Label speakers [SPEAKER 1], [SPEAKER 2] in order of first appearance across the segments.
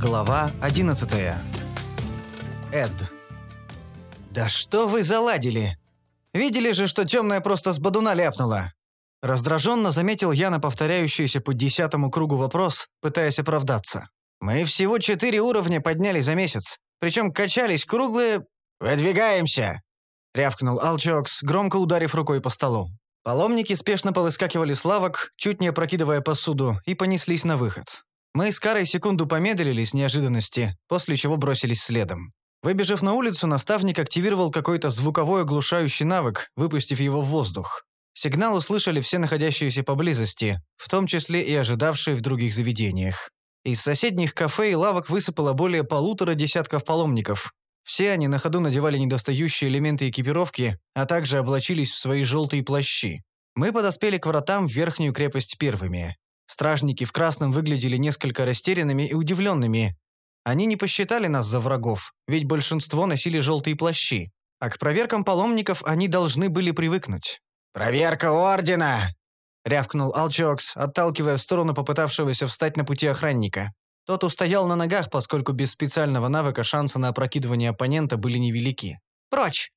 [SPEAKER 1] Глава 11. Эд. «Да что вы заладили? Видели же, что темная просто с бодуна ляпнула?» Раздраженно заметил я на повторяющийся по десятому кругу вопрос, пытаясь оправдаться. «Мы всего четыре уровня подняли за месяц, причем качались круглые...» «Выдвигаемся!» — рявкнул Алчокс, громко ударив рукой по столу. Паломники спешно повыскакивали с лавок, чуть не опрокидывая посуду, и понеслись на выход. Мы с Карой секунду помедлили с неожиданности, после чего бросились следом. Выбежав на улицу, наставник активировал какой-то звуковой оглушающий навык, выпустив его в воздух. Сигнал услышали все находящиеся поблизости, в том числе и ожидавшие в других заведениях. Из соседних кафе и лавок высыпало более полутора десятков паломников. Все они на ходу надевали недостающие элементы экипировки, а также облачились в свои желтые плащи. Мы подоспели к вратам в верхнюю крепость первыми. Стражники в красном выглядели несколько растерянными и удивленными. Они не посчитали нас за врагов, ведь большинство носили желтые плащи. А к проверкам паломников они должны были привыкнуть.
[SPEAKER 2] «Проверка ордена!»
[SPEAKER 1] — рявкнул Алчокс, отталкивая в сторону попытавшегося встать на пути охранника. Тот устоял на ногах, поскольку без специального навыка шансы на опрокидывание оппонента были невелики. «Прочь!»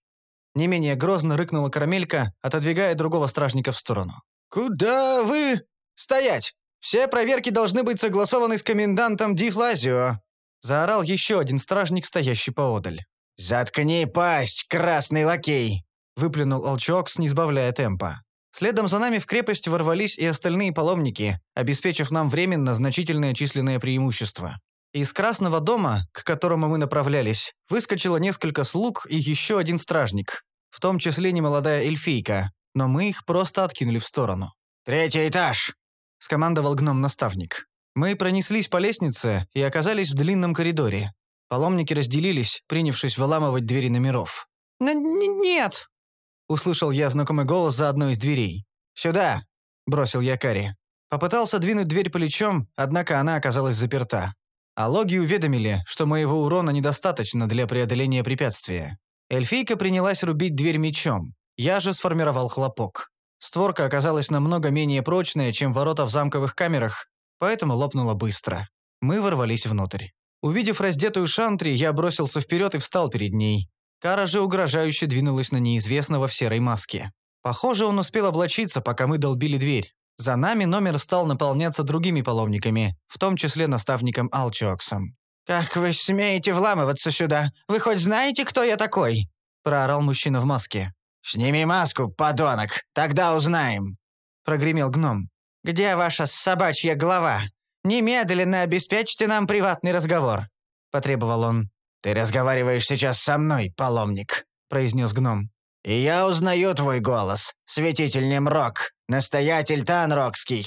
[SPEAKER 1] Не менее грозно рыкнула карамелька, отодвигая другого стражника в сторону.
[SPEAKER 2] «Куда вы...» «Стоять! Все проверки должны быть согласованы с комендантом Ди Флазио!»
[SPEAKER 1] Заорал еще один стражник, стоящий поодаль.
[SPEAKER 2] «Заткни пасть, красный лакей!»
[SPEAKER 1] Выплюнул Алчокс, не сбавляя темпа. Следом за нами в крепость ворвались и остальные паломники, обеспечив нам временно значительное численное преимущество. Из Красного дома, к которому мы направлялись, выскочило несколько слуг и еще один стражник, в том числе немолодая эльфийка, но мы их просто откинули в сторону.
[SPEAKER 2] «Третий этаж!»
[SPEAKER 1] – скомандовал гном-наставник. Мы пронеслись по лестнице и оказались в длинном коридоре. Паломники разделились, принявшись выламывать двери номеров.
[SPEAKER 3] «Нет!» – услышал я знакомый голос за одной из дверей.
[SPEAKER 1] «Сюда!» – бросил я Кари. Попытался двинуть дверь плечом, однако она оказалась заперта. А логи уведомили, что моего урона недостаточно для преодоления препятствия. Эльфийка принялась рубить дверь мечом. Я же сформировал хлопок. Створка оказалась намного менее прочная, чем ворота в замковых камерах, поэтому лопнула быстро. Мы ворвались внутрь. Увидев раздетую Шантри, я бросился вперед и встал перед ней. Кара же угрожающе двинулась на неизвестного в серой маске. Похоже, он успел облачиться, пока мы долбили дверь. За нами номер стал наполняться другими паломниками, в том числе наставником Алчоксом.
[SPEAKER 3] «Как вы смеете вламываться сюда? Вы хоть знаете, кто я такой?»
[SPEAKER 1] – проорал мужчина в маске.
[SPEAKER 2] «Сними маску, подонок, тогда узнаем», –
[SPEAKER 1] прогремел гном.
[SPEAKER 3] «Где ваша собачья голова? Немедленно обеспечьте нам приватный разговор», – потребовал он.
[SPEAKER 2] «Ты разговариваешь сейчас со мной, паломник», – произнес гном. «И я узнаю твой голос, святитель Немрок, настоятель Танрокский».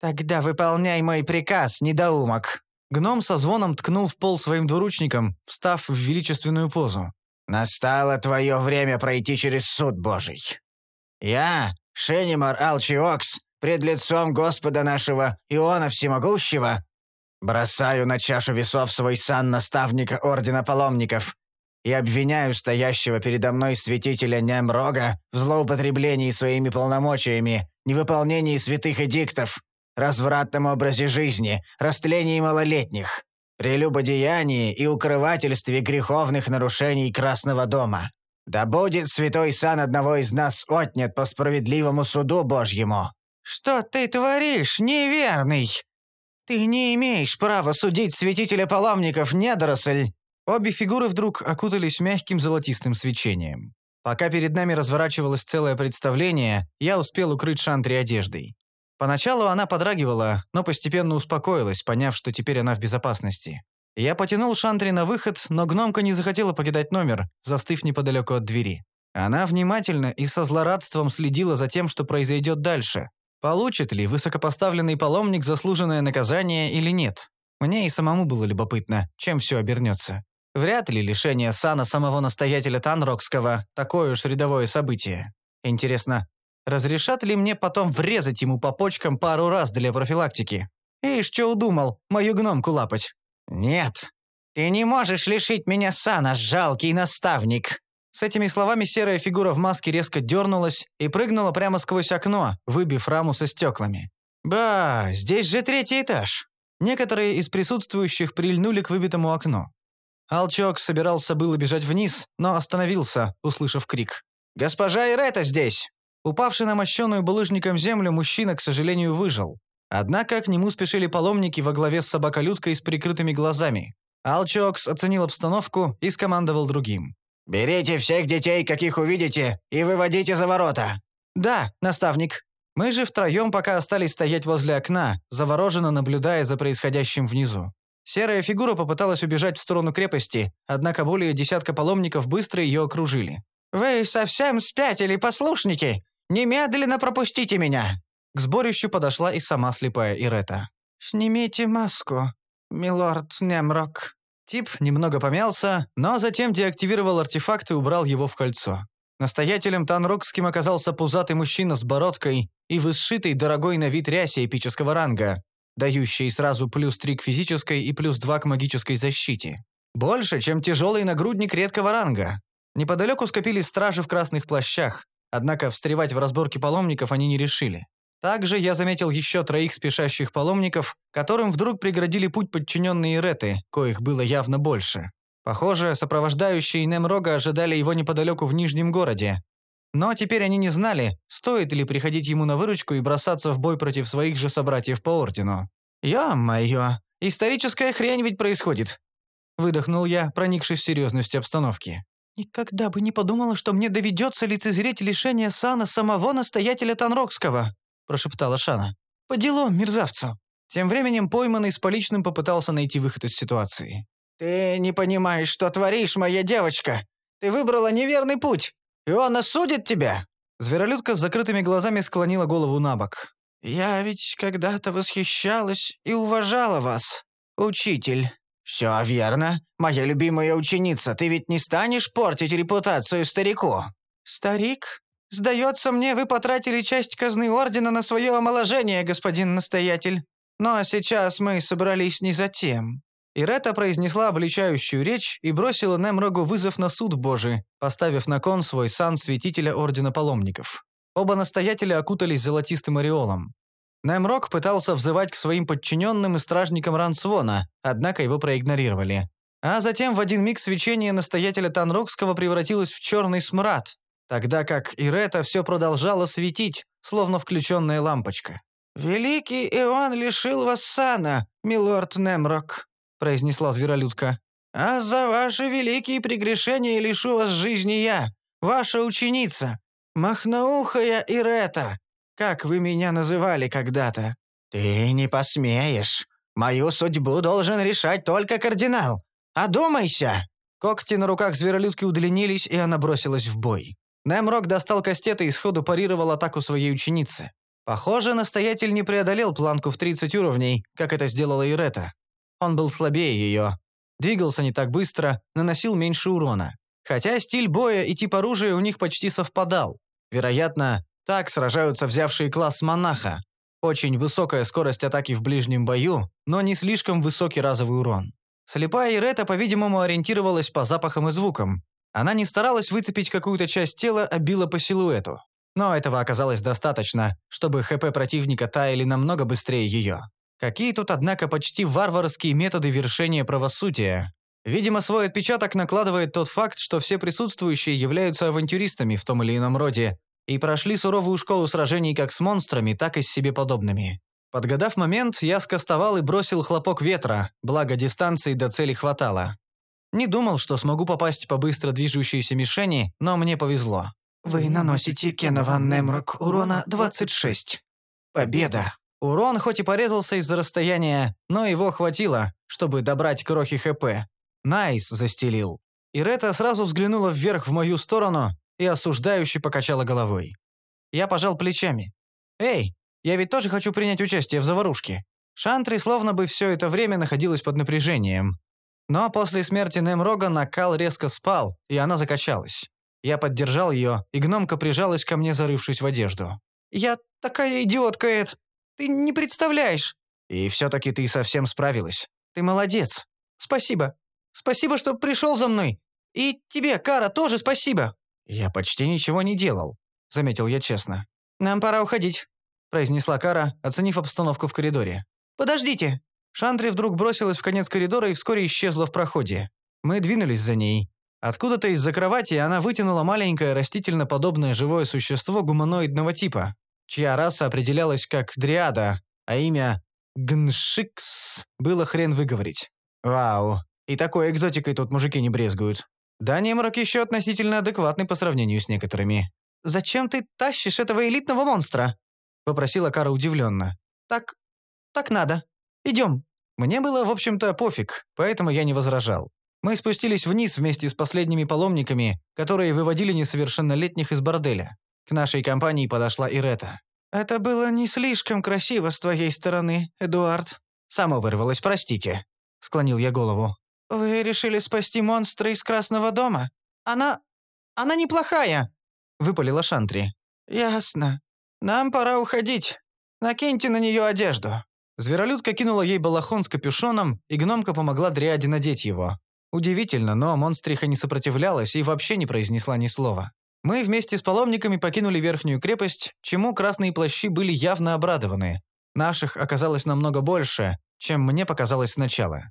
[SPEAKER 3] «Тогда выполняй мой приказ, недоумок».
[SPEAKER 1] Гном со звоном ткнул в пол своим двуручником, встав в величественную позу.
[SPEAKER 2] «Настало твое время пройти через суд Божий. Я, Шенимар Алчиокс, пред лицом Господа нашего Иона Всемогущего, бросаю на чашу весов свой сан наставника Ордена Паломников и обвиняю стоящего передо мной святителя Немрога в злоупотреблении своими полномочиями, невыполнении святых эдиктов, развратном образе жизни, растлении малолетних, прелюбодеянии и укрывательстве греховных нарушений Красного дома. Да будет святой сан одного из нас отнят по справедливому суду Божьему».
[SPEAKER 3] «Что ты творишь, неверный? Ты не имеешь права судить святителя паломников, недоросль!»
[SPEAKER 1] Обе фигуры вдруг окутались мягким золотистым свечением. Пока перед нами разворачивалось целое представление, я успел укрыть Шантри одеждой. Поначалу она подрагивала, но постепенно успокоилась, поняв, что теперь она в безопасности. Я потянул Шантри на выход, но гномка не захотела покидать номер, застыв неподалеку от двери. Она внимательно и со злорадством следила за тем, что произойдет дальше. Получит ли высокопоставленный паломник заслуженное наказание или нет? Мне и самому было любопытно, чем все обернется. Вряд ли лишение сана самого настоятеля Танрокского – такое уж рядовое событие. Интересно, разрешат ли мне потом врезать ему по почкам пару раз для профилактики? Ишь, что удумал, мою гномку лапать?
[SPEAKER 3] «Нет, ты не можешь лишить меня сана, жалкий наставник!»
[SPEAKER 1] С этими словами серая фигура в маске резко дернулась и прыгнула прямо сквозь окно, выбив раму со стеклами. «Ба, здесь же третий этаж!» Некоторые из присутствующих прильнули к выбитому окну. Алчок собирался было бежать вниз, но остановился, услышав крик. «Госпожа Ирета здесь!» Упавший на мощенную булыжником землю, мужчина, к сожалению, выжил. Однако к нему спешили паломники во главе с собаколюдкой с прикрытыми глазами. Алчокс оценил обстановку и скомандовал другим.
[SPEAKER 2] «Берите всех детей, каких увидите, и выводите за ворота!»
[SPEAKER 1] «Да, наставник». Мы же втроем пока остались стоять возле окна, завороженно наблюдая за происходящим внизу. Серая фигура попыталась убежать в сторону крепости, однако более десятка паломников быстро ее окружили. «Вы совсем спятили, послушники! Немедленно пропустите меня!» К сборищу подошла и сама слепая Ирета. «Снимите маску, милорд Немрок». Тип немного помялся, но затем деактивировал артефакт и убрал его в кольцо. Настоятелем Танрокским оказался пузатый мужчина с бородкой и высшитой дорогой на вид рясе эпического ранга дающие сразу плюс 3 к физической и плюс 2 к магической защите. Больше, чем тяжелый нагрудник редкого ранга. Неподалеку скопились стражи в красных плащах, однако встревать в разборки паломников они не решили. Также я заметил еще троих спешащих паломников, которым вдруг преградили путь подчиненные Реты, коих было явно больше. Похоже, сопровождающие Немрога ожидали его неподалеку в Нижнем городе, но теперь они не знали, стоит ли приходить ему на выручку и бросаться в бой против своих же собратьев по ордену. «Ё-моё, историческая хрень ведь происходит!» Выдохнул я, проникшись серьезностью обстановки. «Никогда бы не подумала, что мне доведется лицезреть лишение сана самого настоятеля Танрокского», прошептала Шана. «По делам, мерзавцу!» Тем временем пойманный с поличным попытался найти выход из ситуации.
[SPEAKER 3] «Ты не понимаешь, что творишь, моя девочка! Ты выбрала неверный путь! И он осудит тебя!»
[SPEAKER 1] Зверолюдка с закрытыми глазами склонила голову на бок.
[SPEAKER 3] «Я ведь когда-то восхищалась и уважала вас, учитель». «Все верно. Моя любимая ученица, ты ведь не станешь портить репутацию старику?» «Старик? Сдается мне, вы потратили часть казны Ордена на свое омоложение, господин настоятель. Но сейчас мы собрались не за тем.
[SPEAKER 1] Ирета произнесла обличающую речь и бросила Немрогу вызов на суд Божий, поставив на кон свой сан святителя Ордена Паломников. Оба настоятеля окутались золотистым ореолом. Немрог пытался взывать к своим подчиненным и стражникам Рансвона, однако его проигнорировали. А затем в один миг свечение настоятеля Танрокского превратилось в черный смрад, тогда как Ирета все продолжала светить, словно включенная лампочка.
[SPEAKER 3] «Великий Иоанн лишил вас сана, милорд Немрок», — произнесла зверолюдка. «А за ваши великие прегрешения лишу вас жизни я, ваша ученица, махноухая Ирета, как вы меня называли когда-то». «Ты не посмеешь. Мою судьбу должен решать только кардинал. Одумайся!»
[SPEAKER 1] Когти на руках зверолюдки удлинились, и она бросилась в бой. Немрок достал кастеты и сходу парировал атаку своей ученицы. Похоже, настоятель не преодолел планку в 30 уровней, как это сделала Ирета. Он был слабее ее. Двигался не так быстро, наносил меньше урона. Хотя стиль боя и тип оружия у них почти совпадал. Вероятно, так сражаются взявшие класс монаха. Очень высокая скорость атаки в ближнем бою, но не слишком высокий разовый урон. Слепая Ирета, по-видимому, ориентировалась по запахам и звукам. Она не старалась выцепить какую-то часть тела, а била по силуэту. Но этого оказалось достаточно, чтобы ХП противника таяли намного быстрее ее. Какие тут, однако, почти варварские методы вершения правосудия. Видимо, свой отпечаток накладывает тот факт, что все присутствующие являются авантюристами в том или ином роде и прошли суровую школу сражений как с монстрами, так и с себе подобными. Подгадав момент, я скостовал и бросил хлопок ветра, благо дистанции до цели хватало. Не думал, что смогу попасть по быстро движущейся мишени, но мне повезло.
[SPEAKER 3] Вы наносите Кенован Немрок урона 26. Победа!
[SPEAKER 1] Урон хоть и порезался из-за расстояния, но его хватило, чтобы добрать крохи ХП. Найс застилил. Ирета сразу взглянула вверх в мою сторону и осуждающе покачала головой. Я пожал плечами. «Эй, я ведь тоже хочу принять участие в заварушке». Шантри словно бы все это время находилась под напряжением. Но после смерти Немрога накал резко спал, и она закачалась. Я поддержал ее, и гномка прижалась ко мне, зарывшись в одежду. «Я такая идиотка, Эд!» Ты не представляешь!» «И все-таки ты совсем справилась. Ты молодец. Спасибо. Спасибо, что пришел за мной. И тебе, Кара, тоже спасибо». «Я почти ничего не делал», — заметил я честно. «Нам пора уходить», — произнесла Кара, оценив обстановку в коридоре. «Подождите!» Шандри вдруг бросилась в конец коридора и вскоре исчезла в проходе. Мы двинулись за ней. Откуда-то из-за кровати она вытянула маленькое растительно-подобное живое существо гуманоидного типа, чья раса определялась как дриада, а имя Гншикс было хрен выговорить. Вау, и такой экзотикой тут мужики не брезгуют. Да Немрок еще относительно адекватный по сравнению с некоторыми. «Зачем ты тащишь этого элитного монстра?» — попросила Кара удивленно. «Так... так надо. Идем». Мне было, в общем-то, пофиг, поэтому я не возражал. Мы спустились вниз вместе с последними паломниками, которые выводили несовершеннолетних из борделя. К нашей компании подошла Ирета. «Это было не слишком красиво с твоей стороны, Эдуард». «Само вырвалось, простите», — склонил я голову. «Вы решили спасти монстра из Красного дома? Она... она неплохая!» — выпалила Шантри. «Ясно. Нам пора уходить. Накиньте на нее одежду». Зверолюдка кинула ей балахон с капюшоном, и гномка помогла Дриаде надеть его. Удивительно, но монстриха не сопротивлялась и вообще не произнесла ни слова. Мы вместе с паломниками покинули верхнюю крепость, чему красные плащи были явно обрадованы. Наших оказалось намного больше, чем мне показалось сначала.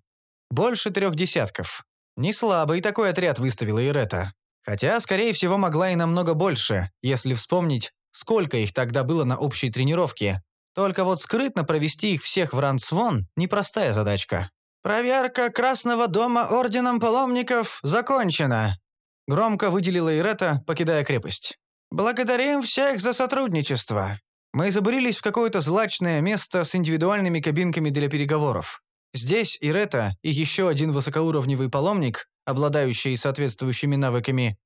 [SPEAKER 1] Больше трех десятков. Не слабый такой отряд выставила Ирета. Хотя, скорее всего, могла и намного больше, если вспомнить, сколько их тогда было на общей тренировке. Только вот скрытно провести их всех в Рансвон – непростая задачка. «Проверка Красного дома Орденом Паломников закончена», – громко выделила Ирета, покидая крепость. «Благодарим всех за сотрудничество». Мы забурились в какое-то злачное место с индивидуальными кабинками для переговоров. Здесь Ирета и еще один высокоуровневый паломник, обладающий соответствующими навыками,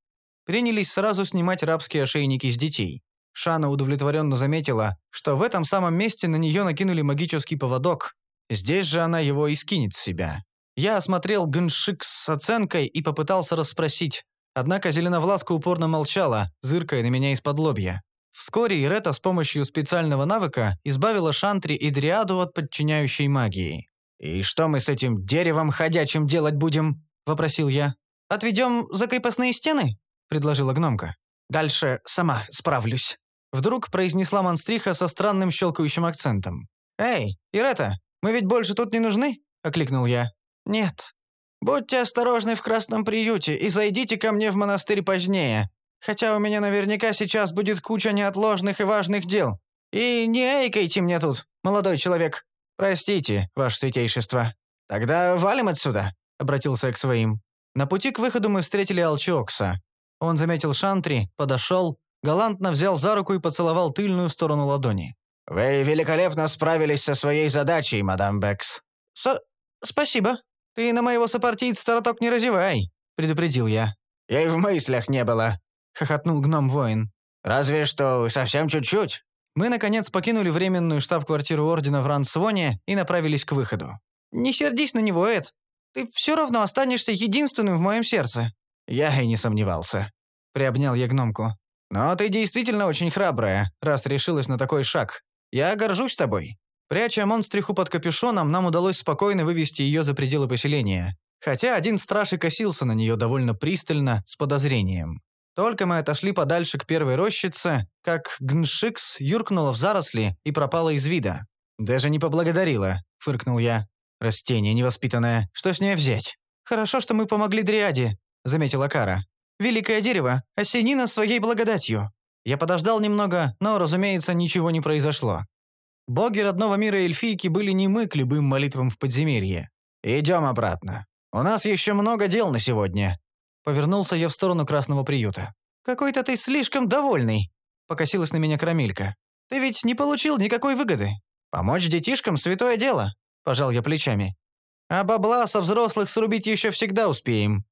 [SPEAKER 1] принялись сразу снимать рабские ошейники с детей. Шана удовлетворенно заметила, что в этом самом месте на нее накинули магический поводок. Здесь же она его и скинет с себя. Я осмотрел Гншик с оценкой и попытался расспросить. Однако Зеленовласка упорно молчала, зыркая на меня из-под лобья. Вскоре Ирета с помощью специального навыка избавила Шантри и Дриаду от подчиняющей магии. «И что мы с этим деревом ходячим делать будем?» – вопросил я. «Отведем за крепостные стены?» – предложила гномка. «Дальше сама справлюсь», – вдруг произнесла монстриха со странным щелкающим акцентом. «Эй, Ирета, мы ведь больше тут не нужны?» – окликнул я. «Нет. Будьте осторожны в красном приюте и зайдите ко мне в монастырь позднее. Хотя у меня наверняка сейчас будет куча неотложных и важных дел. И не эйкайте мне тут, молодой человек. «Простите, ваше святейшество. Тогда валим отсюда», — обратился к своим. На пути к выходу мы встретили Алчокса. Он заметил Шантри, подошел, галантно взял за руку и поцеловал тыльную сторону ладони. «Вы великолепно справились со своей задачей, мадам Бекс». С «Спасибо. Ты на моего сопартийца роток не разевай», — предупредил я. «Я и в мыслях не было», — хохотнул гном-воин. «Разве что совсем чуть-чуть». Мы, наконец, покинули временную штаб-квартиру Ордена в Рансвоне и направились к выходу. «Не сердись на него, Эд. Ты все равно останешься единственным в моем сердце». Я и не сомневался. Приобнял я гномку. «Но ты действительно очень храбрая, раз решилась на такой шаг. Я горжусь тобой». Пряча монстриху под капюшоном, нам удалось спокойно вывести ее за пределы поселения. Хотя один страж и косился на нее довольно пристально, с подозрением. Только мы отошли подальше к первой рощице, как Гншикс юркнула в заросли и пропала из вида. «Даже не поблагодарила», — фыркнул я. «Растение невоспитанное. Что с ней взять?» «Хорошо, что мы помогли Дриаде», — заметила Кара. «Великое дерево, осени нас своей благодатью». Я подождал немного, но, разумеется, ничего не произошло. Боги родного мира эльфийки были немы к любым молитвам в подземелье. «Идем обратно. У нас еще много дел на сегодня», Повернулся я в сторону красного приюта. «Какой-то ты слишком довольный», — покосилась на меня Крамилька. «Ты ведь не получил никакой выгоды. Помочь детишкам — святое дело», — пожал я плечами. «А бабла со взрослых срубить еще всегда успеем.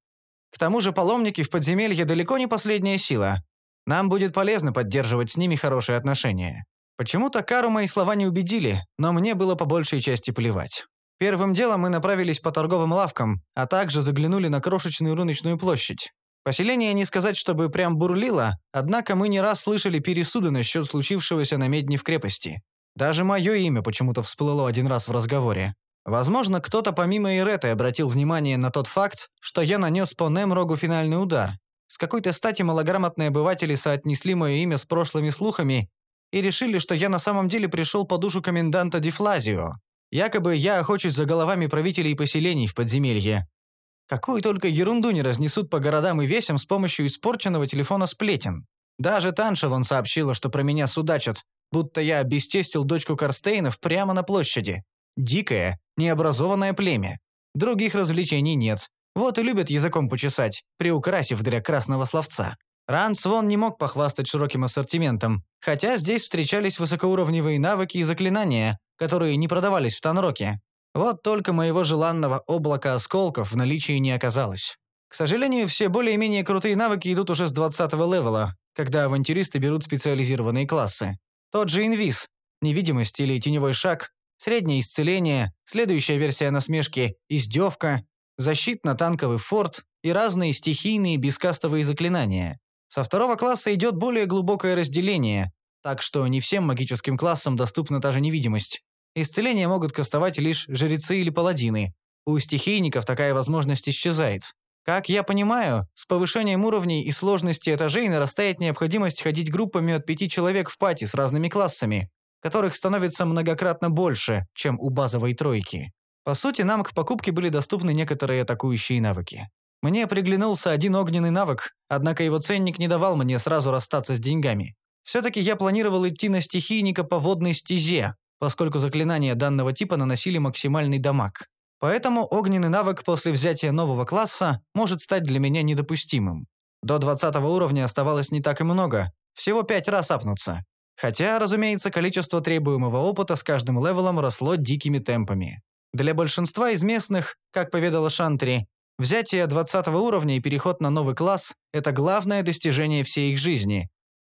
[SPEAKER 1] К тому же паломники в подземелье далеко не последняя сила. Нам будет полезно поддерживать с ними хорошие отношения». Почему-то Кару мои слова не убедили, но мне было по большей части плевать. Первым делом мы направились по торговым лавкам, а также заглянули на крошечную рыночную площадь. Поселение не сказать, чтобы прям бурлило, однако мы не раз слышали пересуды насчет случившегося на Медне в крепости. Даже мое имя почему-то всплыло один раз в разговоре. Возможно, кто-то помимо Иреты обратил внимание на тот факт, что я нанес по Немрогу финальный удар. С какой-то стати малограмотные обыватели соотнесли мое имя с прошлыми слухами и решили, что я на самом деле пришел по душу коменданта Дефлазио. Якобы я охочусь за головами правителей поселений в подземелье. Какую только ерунду не разнесут по городам и весям с помощью испорченного телефона сплетен. Даже Танша вон сообщила, что про меня судачат, будто я обесчестил дочку Карстейнов прямо на площади. Дикое, необразованное племя. Других развлечений нет. Вот и любят языком почесать, приукрасив для красного словца. Ранс вон не мог похвастать широким ассортиментом, хотя здесь встречались высокоуровневые навыки и заклинания, которые не продавались в Танроке. Вот только моего желанного облака осколков в наличии не оказалось. К сожалению, все более-менее крутые навыки идут уже с 20 левела, когда авантюристы берут специализированные классы. Тот же инвиз, невидимость или теневой шаг, среднее исцеление, следующая версия насмешки – издевка, защитно-танковый форт и разные стихийные бескастовые заклинания. Со второго класса идет более глубокое разделение, так что не всем магическим классам доступна та же невидимость. Исцеление могут кастовать лишь жрецы или паладины. У стихийников такая возможность исчезает. Как я понимаю, с повышением уровней и сложности этажей нарастает необходимость ходить группами от пяти человек в пати с разными классами, которых становится многократно больше, чем у базовой тройки. По сути, нам к покупке были доступны некоторые атакующие навыки. Мне приглянулся один огненный навык, однако его ценник не давал мне сразу расстаться с деньгами. Все-таки я планировал идти на стихийника по водной стезе, поскольку заклинания данного типа наносили максимальный дамаг. Поэтому огненный навык после взятия нового класса может стать для меня недопустимым. До 20 уровня оставалось не так и много, всего 5 раз апнуться. Хотя, разумеется, количество требуемого опыта с каждым левелом росло дикими темпами. Для большинства из местных, как поведала Шантри, взятие 20 уровня и переход на новый класс – это главное достижение всей их жизни,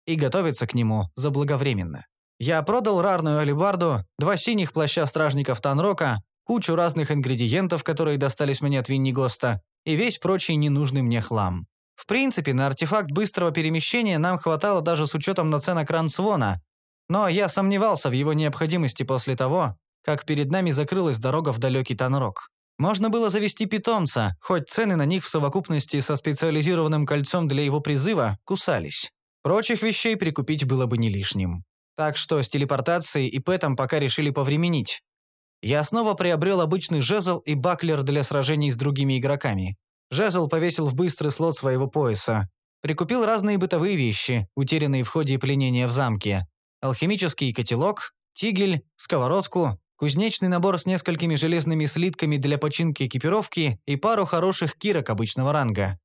[SPEAKER 1] и готовиться к нему заблаговременно. Я продал рарную алибарду, два синих плаща стражников Танрока, кучу разных ингредиентов, которые достались мне от Виннигоста, и весь прочий ненужный мне хлам. В принципе, на артефакт быстрого перемещения нам хватало даже с учетом наценок Рансвона, но я сомневался в его необходимости после того, как перед нами закрылась дорога в далекий Танрок. Можно было завести питомца, хоть цены на них в совокупности со специализированным кольцом для его призыва кусались. Прочих вещей прикупить было бы не лишним. Так что с телепортацией и пэтом пока решили повременить. Я снова приобрел обычный жезл и баклер для сражений с другими игроками. Жезл повесил в быстрый слот своего пояса. Прикупил разные бытовые вещи, утерянные в ходе пленения в замке. Алхимический котелок, тигель, сковородку, кузнечный набор с несколькими железными слитками для починки экипировки и пару хороших кирок обычного ранга.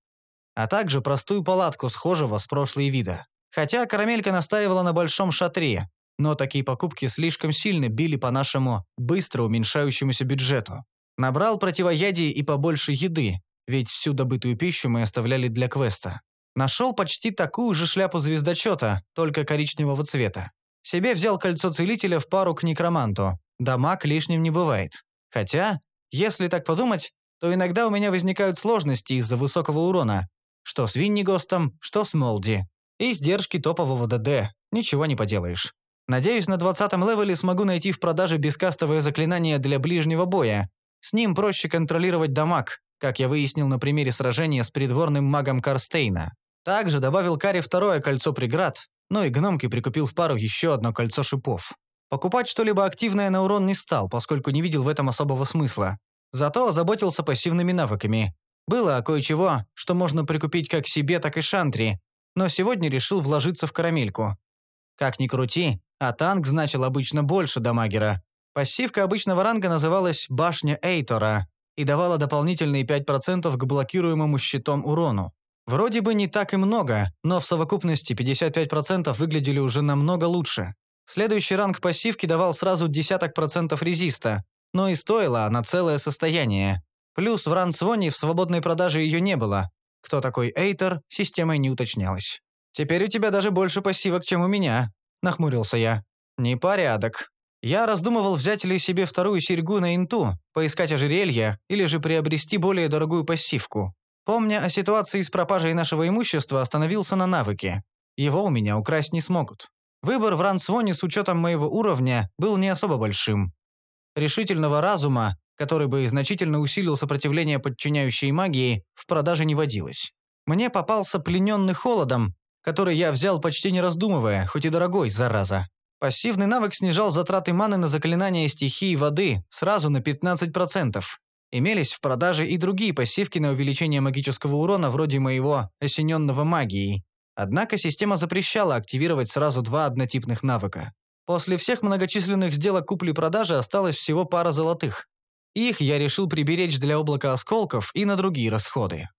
[SPEAKER 1] А также простую палатку схожего с прошлой вида. Хотя Карамелька настаивала на большом шатре, но такие покупки слишком сильно били по нашему быстро уменьшающемуся бюджету. Набрал противоядие и побольше еды, ведь всю добытую пищу мы оставляли для квеста. Нашел почти такую же шляпу звездочета, только коричневого цвета. Себе взял кольцо целителя в пару к некроманту. Дамаг лишним не бывает. Хотя, если так подумать, то иногда у меня возникают сложности из-за высокого урона. Что с Виннигостом, что с Молди. Издержки топового ДД. Ничего не поделаешь. Надеюсь, на 20-м левеле смогу найти в продаже бескастовое заклинание для ближнего боя. С ним проще контролировать дамаг, как я выяснил на примере сражения с придворным магом Карстейна. Также добавил Каре второе кольцо преград, ну и гномки прикупил в пару еще одно кольцо шипов. Покупать что-либо активное на урон не стал, поскольку не видел в этом особого смысла. Зато озаботился пассивными навыками. Было кое-чего, что можно прикупить как себе, так и шантри, но сегодня решил вложиться в карамельку. Как ни крути, а танк значил обычно больше дамагера. Пассивка обычного ранга называлась «Башня Эйтора» и давала дополнительные 5% к блокируемому щитом урону. Вроде бы не так и много, но в совокупности 55% выглядели уже намного лучше. Следующий ранг пассивки давал сразу десяток процентов резиста, но и стоила она целое состояние. Плюс в Рансвоне в свободной продаже ее не было, кто такой Эйтер, системой не уточнялось. «Теперь у тебя даже больше пассивок, чем у меня», — нахмурился я. «Непорядок. Я раздумывал взять ли себе вторую серьгу на инту, поискать ожерелье или же приобрести более дорогую пассивку. Помня о ситуации с пропажей нашего имущества, остановился на навыке. Его у меня украсть не смогут. Выбор в Рансвоне с учетом моего уровня был не особо большим. Решительного разума который бы значительно усилил сопротивление подчиняющей магии, в продаже не водилось. Мне попался плененный холодом, который я взял почти не раздумывая, хоть и дорогой, зараза. Пассивный навык снижал затраты маны на заклинания стихии воды сразу на 15%. Имелись в продаже и другие пассивки на увеличение магического урона вроде моего «осененного магией». Однако система запрещала активировать сразу два однотипных навыка. После всех многочисленных сделок купли-продажи осталось всего пара золотых. Их я решил приберечь для облака осколков и на другие расходы.